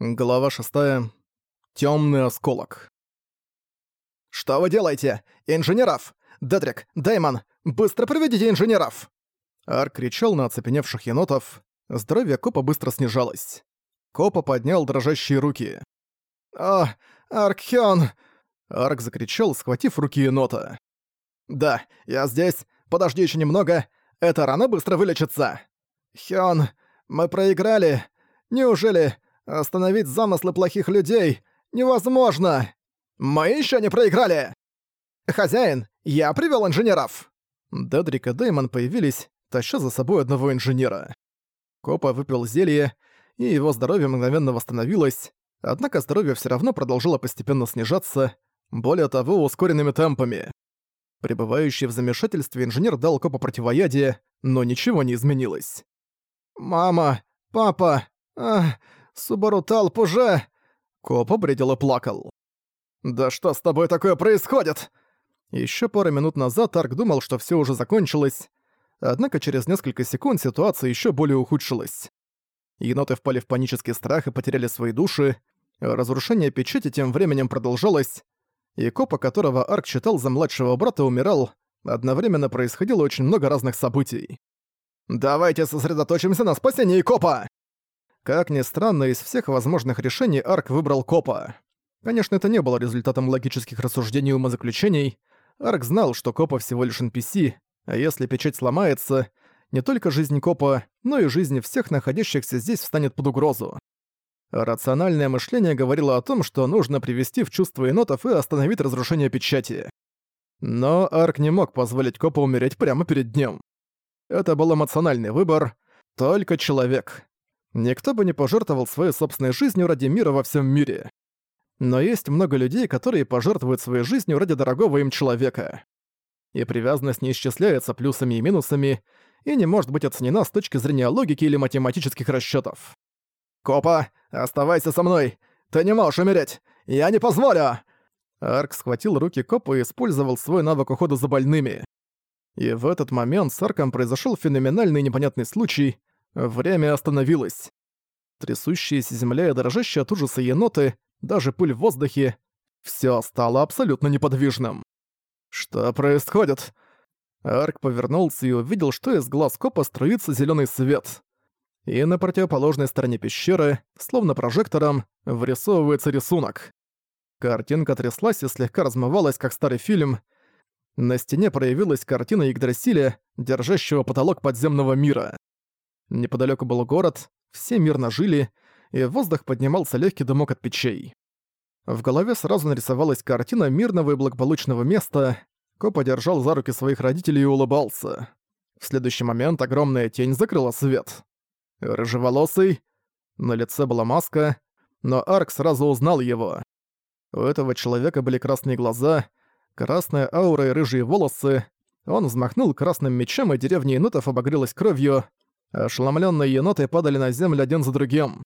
Глава 6. Темный осколок. «Что вы делаете? Инженеров! Дедрик, Дэймон, быстро приведите инженеров!» Арк кричал на оцепеневших енотов. Здоровье Копа быстро снижалось. Копа поднял дрожащие руки. «О, Аркхён!» Арк закричал, схватив руки енота. «Да, я здесь. Подожди еще немного. Эта рана быстро вылечится. Хён, мы проиграли. Неужели...» Остановить замыслы плохих людей невозможно! Мы еще не проиграли! Хозяин, я привел инженеров!» Дедрик и Дэймон появились, таща за собой одного инженера. Копа выпил зелье, и его здоровье мгновенно восстановилось, однако здоровье все равно продолжило постепенно снижаться, более того, ускоренными темпами. Пребывающий в замешательстве инженер дал Копа противоядие, но ничего не изменилось. «Мама! Папа! Ах, Субару Талп уже...» Коп обредил и плакал. «Да что с тобой такое происходит?» Еще пару минут назад Арк думал, что все уже закончилось, однако через несколько секунд ситуация еще более ухудшилась. Еноты впали в панический страх и потеряли свои души, разрушение печати тем временем продолжалось, и Копа, которого Арк считал за младшего брата, умирал, одновременно происходило очень много разных событий. «Давайте сосредоточимся на спасении Копа!» Как ни странно, из всех возможных решений Арк выбрал Копа. Конечно, это не было результатом логических рассуждений и умозаключений. Арк знал, что Копа всего лишь NPC, а если печать сломается, не только жизнь Копа, но и жизнь всех находящихся здесь встанет под угрозу. Рациональное мышление говорило о том, что нужно привести в чувство енотов и остановить разрушение печати. Но Арк не мог позволить Копа умереть прямо перед днем. Это был эмоциональный выбор. Только человек. Никто бы не пожертвовал своей собственной жизнью ради мира во всем мире. Но есть много людей, которые пожертвуют своей жизнью ради дорогого им человека. И привязанность не исчисляется плюсами и минусами, и не может быть оценена с точки зрения логики или математических расчетов. «Копа, оставайся со мной! Ты не можешь умереть! Я не позволю!» Арк схватил руки Копа и использовал свой навык ухода за больными. И в этот момент с Арком произошел феноменальный непонятный случай, Время остановилось. Трясущаяся земля и дрожащие от ужаса еноты, даже пыль в воздухе — всё стало абсолютно неподвижным. «Что происходит?» Арк повернулся и увидел, что из глаз копа струится зелёный свет. И на противоположной стороне пещеры, словно прожектором, вырисовывается рисунок. Картинка тряслась и слегка размывалась, как старый фильм. На стене проявилась картина Игдрасиля, держащего потолок подземного мира. Неподалеку был город, все мирно жили, и в воздух поднимался легкий дымок от печей. В голове сразу нарисовалась картина мирного и благополучного места. Копа держал за руки своих родителей и улыбался. В следующий момент огромная тень закрыла свет. Рыжеволосый. На лице была маска, но Арк сразу узнал его. У этого человека были красные глаза, красная аура и рыжие волосы. Он взмахнул красным мечом, и деревня енотов обогрелась кровью. Ошеломленные еноты падали на землю один за другим.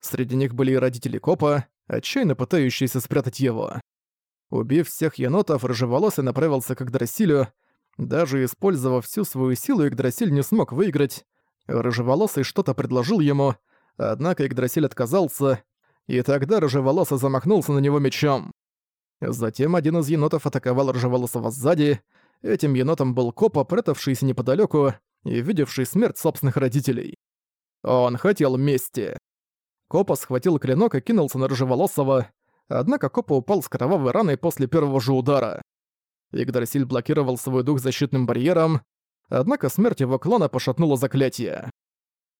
Среди них были и родители Копа, отчаянно пытающиеся спрятать его. Убив всех енотов, Рыжеволосый направился к Игдрасилю. Даже использовав всю свою силу, Игдрасиль не смог выиграть. Рыжеволосый что-то предложил ему, однако Игдрасиль отказался, и тогда Рыжеволосый замахнулся на него мечом. Затем один из енотов атаковал Рыжеволосого сзади. Этим енотом был Копа, прятавшийся неподалеку, и видевший смерть собственных родителей. Он хотел мести. Копа схватил клинок и кинулся на Рыжеволосого, однако Копа упал с кровавой раной после первого же удара. Игдрасиль блокировал свой дух защитным барьером, однако смерть его клана пошатнула заклятие.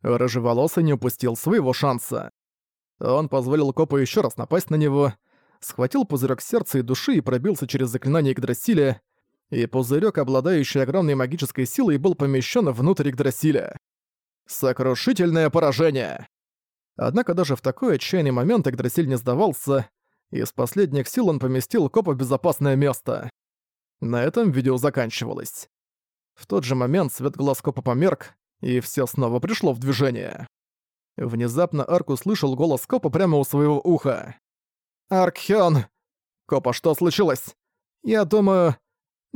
Рыжеволосый не упустил своего шанса. Он позволил Копу еще раз напасть на него, схватил пузырек сердца и души и пробился через заклинание Игдрасиля, и пузырек, обладающий огромной магической силой, был помещен внутрь Игдрасиля. Сокрушительное поражение! Однако даже в такой отчаянный момент Игдрасиль не сдавался, и с последних сил он поместил копа в безопасное место. На этом видео заканчивалось. В тот же момент свет глаз копа померк, и все снова пришло в движение. Внезапно Арк услышал голос копа прямо у своего уха. «Аркхён!» «Копа, что случилось?» «Я думаю,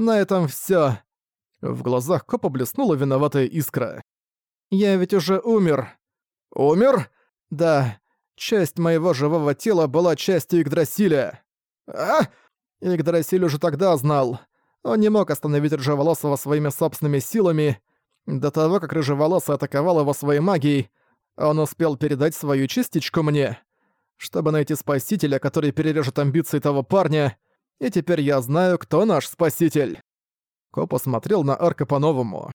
на этом всё. В глазах копа блеснула виноватая искра. «Я ведь уже умер». «Умер?» «Да. Часть моего живого тела была частью Игдрасиля. А! Игдрасиль уже тогда знал. Он не мог остановить Рыжеволосого своими собственными силами. До того, как Рыжеволосый атаковал его своей магией, он успел передать свою частичку мне. Чтобы найти спасителя, который перережет амбиции того парня, и теперь я знаю, кто наш спаситель. Коп посмотрел на Арка по-новому.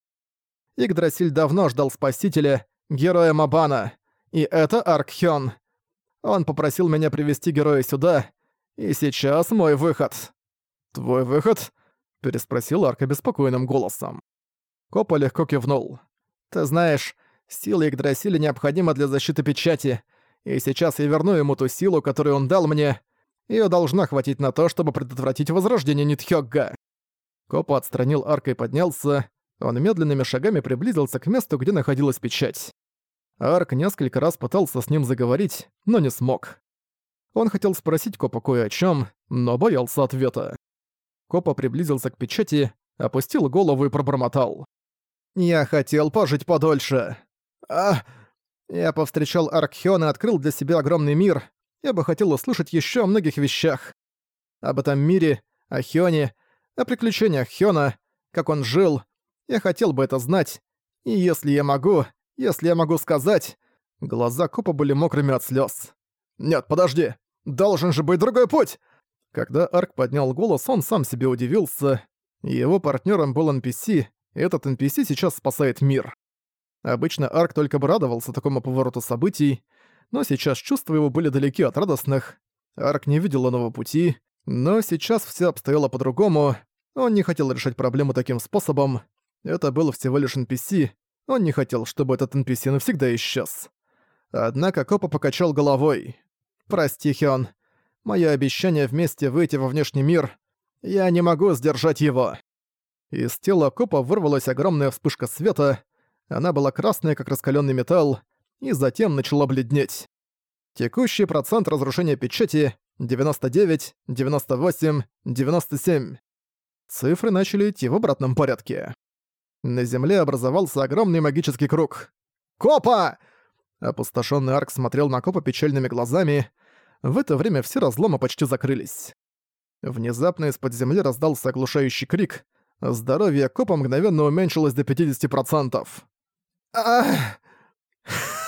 Игдрасиль давно ждал спасителя, героя Мабана, и это Арк Хён. Он попросил меня привести героя сюда, и сейчас мой выход. «Твой выход?» — переспросил Арк обеспокоенным голосом. Копа легко кивнул. «Ты знаешь, сила Игдрасиля необходима для защиты печати, и сейчас я верну ему ту силу, которую он дал мне. Её должно хватить на то, чтобы предотвратить возрождение Нитхёгга». Копа отстранил Арка и поднялся. Он медленными шагами приблизился к месту, где находилась печать. Арк несколько раз пытался с ним заговорить, но не смог. Он хотел спросить Копа кое о чем, но боялся ответа. Копа приблизился к печати, опустил голову и пробормотал. «Я хотел пожить подольше. А...» Я повстречал Аркхён и открыл для себя огромный мир. Я бы хотел услышать еще о многих вещах. Об этом мире, о Хёне, о приключениях Хёна, как он жил. Я хотел бы это знать. И если я могу, если я могу сказать...» Глаза Копа были мокрыми от слез. «Нет, подожди! Должен же быть другой путь!» Когда Арк поднял голос, он сам себе удивился. Его партнером был NPC, и этот NPC сейчас спасает мир. Обычно Арк только бы радовался такому повороту событий, но сейчас чувства его были далеки от радостных. Арк не видел иного пути, но сейчас все обстояло по-другому. Он не хотел решать проблему таким способом. Это был всего лишь NPC, он не хотел, чтобы этот NPC навсегда исчез. Однако Копа покачал головой. «Прости, Хён. Моё обещание вместе выйти во внешний мир. Я не могу сдержать его». Из тела Копа вырвалась огромная вспышка света. Она была красная, как раскалённый металл, и затем начала бледнеть. Текущий процент разрушения печати — 99, 98, 97. Цифры начали идти в обратном порядке. На земле образовался огромный магический круг. «Копа!» Опустошённый Арк смотрел на Копа печальными глазами. В это время все разломы почти закрылись. Внезапно из-под земли раздался оглушающий крик. Здоровье Копа мгновенно уменьшилось до 50%. «Ах!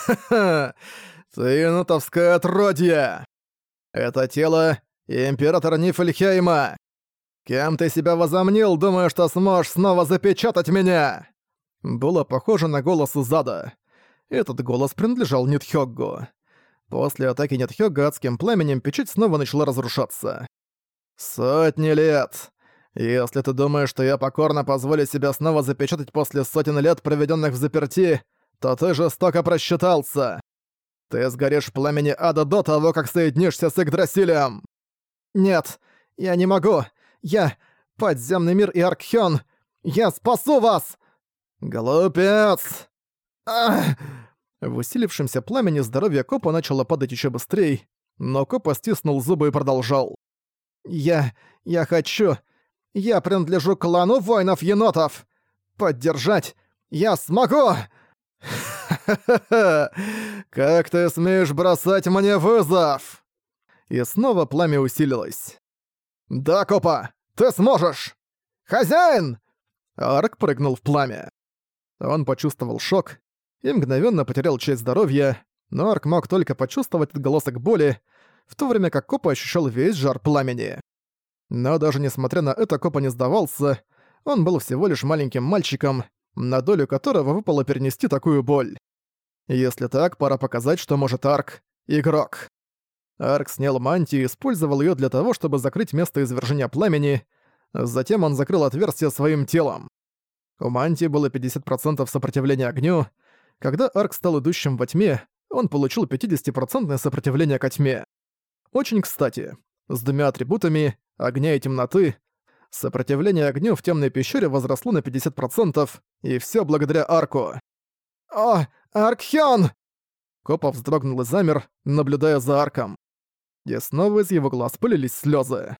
Ха-ха! Ты нутовское отродье! Это тело Императора Нифельхейма! «Кем ты себя возомнил, думая, что сможешь снова запечатать меня?» Было похоже на голос Зада. Этот голос принадлежал Нитхёггу. После атаки Нитхёгга адским пламенем печать снова начала разрушаться. «Сотни лет! Если ты думаешь, что я покорно позволю себя снова запечатать после сотен лет, проведенных в заперти, то ты жестоко просчитался! Ты сгоришь в пламени ада до того, как соединишься с Игдрасилем!» «Нет, я не могу! Я... Подземный мир и Аркхён! Я спасу вас!» «Глупец!» Ах! В усилившемся пламени здоровье Копа начало падать еще быстрее, но Копа стиснул зубы и продолжал. «Я... я хочу... Я принадлежу клану воинов-енотов! Поддержать... Я смогу!» «Ха-ха-ха! Как ты смеешь бросать мне вызов?» И снова пламя усилилось. «Да, Копа, ты сможешь! Хозяин!» Арк прыгнул в пламя. Он почувствовал шок и мгновенно потерял часть здоровья, но Арк мог только почувствовать отголосок боли, в то время как Копа ощущал весь жар пламени. Но даже несмотря на это, Копа не сдавался, он был всего лишь маленьким мальчиком, на долю которого выпало перенести такую боль. Если так, пора показать, что может Арк — игрок. Арк снял мантию и использовал её для того, чтобы закрыть место извержения пламени. Затем он закрыл отверстие своим телом. У мантии было 50% сопротивления огню. Когда Арк стал идущим во тьме, он получил 50% сопротивление ко тьме. Очень кстати, с двумя атрибутами — огня и темноты — сопротивление огню в темной пещере возросло на 50%, и все благодаря Арку. «О, Аркхён!» Копов вздрогнул и замер, наблюдая за Арком и снова из его глаз пылились слезы.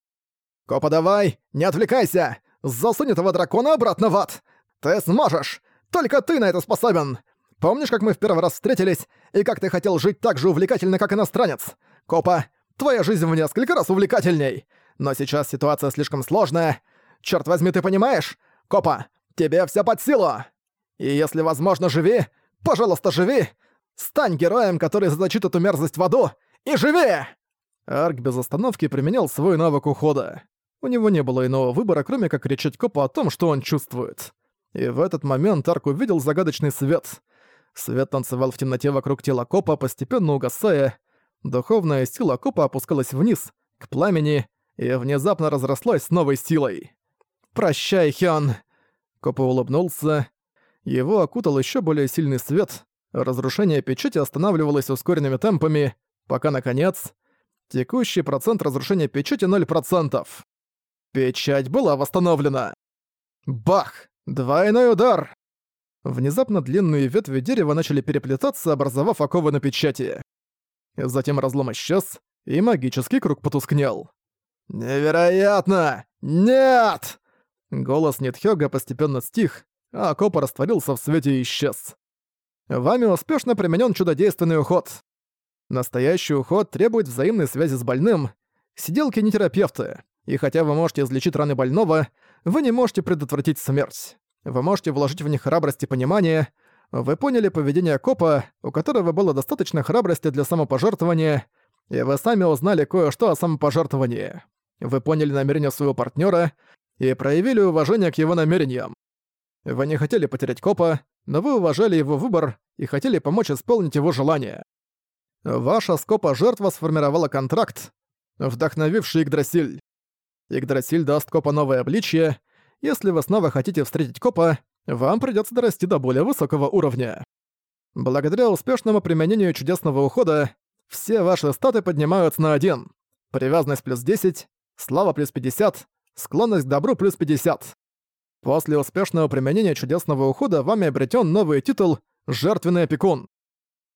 «Копа, давай! Не отвлекайся! Засунь этого дракона обратно в ад! Ты сможешь! Только ты на это способен! Помнишь, как мы в первый раз встретились, и как ты хотел жить так же увлекательно, как иностранец? Копа, твоя жизнь в несколько раз увлекательней. Но сейчас ситуация слишком сложная. Черт возьми, ты понимаешь? Копа, тебе все под силу. И если возможно, живи. Пожалуйста, живи. Стань героем, который заточит эту мерзость в аду. И живи!» Арк без остановки применял свой навык ухода. У него не было иного выбора, кроме как кричать копу о том, что он чувствует. И в этот момент Арк увидел загадочный свет. Свет танцевал в темноте вокруг тела копа, постепенно угасая. Духовная сила копа опускалась вниз, к пламени, и внезапно разрослась с новой силой. «Прощай, Хён!» Копа улыбнулся. Его окутал еще более сильный свет. Разрушение печати останавливалось ускоренными темпами, пока, наконец, текущий процент разрушения печати 0%. Печать была восстановлена. Бах! Двойной удар! Внезапно длинные ветви дерева начали переплетаться, образовав оковы на печати. Затем разлом исчез, и магический круг потускнел. «Невероятно! Нет!» Голос Нитхёга постепенно стих, а Копа растворился в свете и исчез. Вами успешно применен чудодейственный уход. Настоящий уход требует взаимной связи с больным. Сиделки не терапевты, и хотя вы можете излечить раны больного, вы не можете предотвратить смерть. Вы можете вложить в них храбрость и понимание. Вы поняли поведение копа, у которого было достаточно храбрости для самопожертвования, и вы сами узнали кое-что о самопожертвовании. Вы поняли намерения своего партнера и проявили уважение к его намерениям. Вы не хотели потерять копа, но вы уважали его выбор и хотели помочь исполнить его желание. Ваша скопа-жертва сформировала контракт, вдохновивший Игдрасиль. Игдрасиль даст копа новое обличье. Если вы снова хотите встретить копа, вам придется дорасти до более высокого уровня. Благодаря успешному применению чудесного ухода, все ваши статы поднимаются на один. Привязанность плюс 10, слава плюс 50, склонность к добру плюс 50. После успешного применения чудесного ухода вами обретен новый титул «Жертвенный опекун».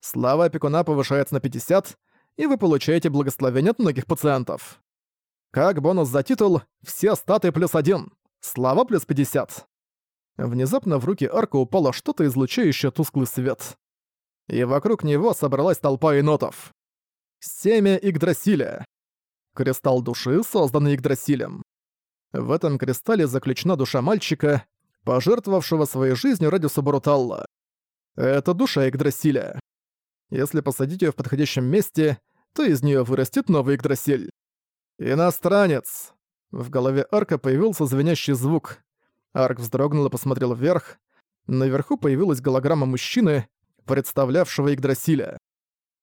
Слава опекуна повышается на 50, и вы получаете благословение от многих пациентов. Как бонус за титул, все статы плюс один, слава плюс 50. Внезапно в руки арка упало что-то, излучающее тусклый свет. И вокруг него собралась толпа енотов. Семя Игдрасиля. Кристалл души, созданный Игдрасилем. В этом кристалле заключена душа мальчика, пожертвовавшего своей жизнью ради Сабаруталла. Это душа Игдрасиля. Если посадить её в подходящем месте, то из неё вырастет новый Игдрасиль. «Иностранец!» В голове Арка появился звенящий звук. Арк вздрогнул и посмотрел вверх. Наверху появилась голограмма мужчины, представлявшего Игдрасиля.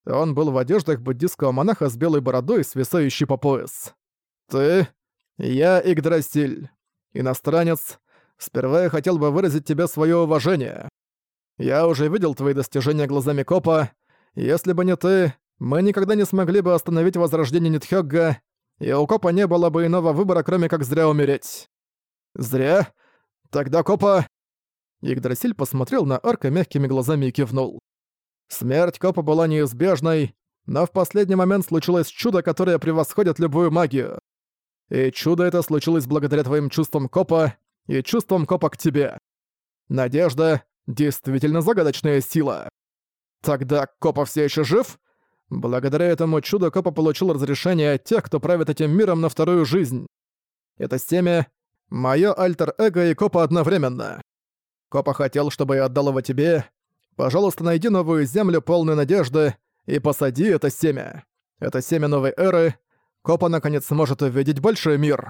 Он был в одеждах буддийского монаха с белой бородой, свисающей по пояс. «Ты?» «Я Игдрасиль. Иностранец. Сперва я хотел бы выразить тебе свое уважение. Я уже видел твои достижения глазами копа, если бы не ты, мы никогда не смогли бы остановить возрождение Нитхёгга, и у Копа не было бы иного выбора, кроме как зря умереть. Зря? Тогда Копа... Игдрасиль посмотрел на Арка мягкими глазами и кивнул. Смерть Копа была неизбежной, но в последний момент случилось чудо, которое превосходит любую магию. И чудо это случилось благодаря твоим чувствам Копа и чувствам Копа к тебе. Надежда — действительно загадочная сила. Тогда Копа все еще жив? Благодаря этому чуду Копа получил разрешение от тех, кто правит этим миром на вторую жизнь. Это семя — моё альтер-эго и Копа одновременно. Копа хотел, чтобы я отдал его тебе. Пожалуйста, найди новую землю, полную надежды, и посади это семя. Это семя новой эры. Копа наконец сможет увидеть большой мир.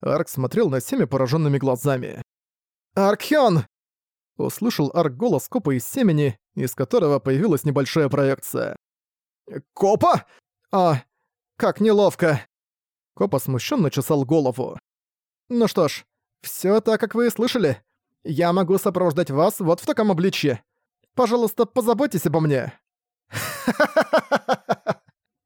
Арк смотрел на семя пораженными глазами. «Аркхён!» Услышал Арк голос Копа из семени, из которого появилась небольшая проекция. «Копа? А, как неловко!» Копа смущенно чесал голову. «Ну что ж, все так, как вы и слышали. Я могу сопровождать вас вот в таком обличье. Пожалуйста, позаботьтесь обо мне».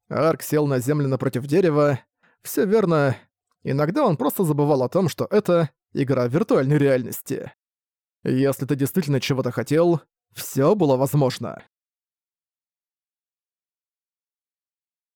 Арк сел на землю напротив дерева. Все верно. Иногда он просто забывал о том, что это игра виртуальной реальности. Если ты действительно чего-то хотел, все было возможно.